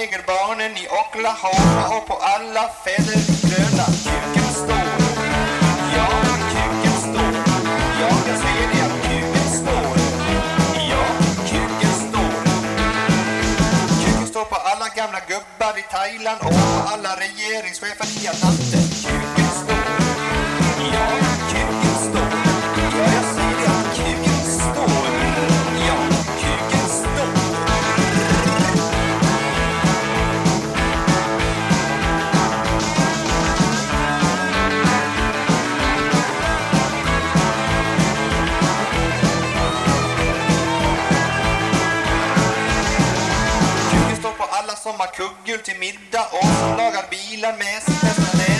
Oklahoma och på alla fäder gröna. Kuken står. Ja, kuken står. Ja, jag säger det att kuken står. Ja, kuken står. Kuken står på alla gamla gubbar i Thailand och på alla regeringschefer i Atlanten. Alla som har kugghjul till middag och som lagar bilar med sin häst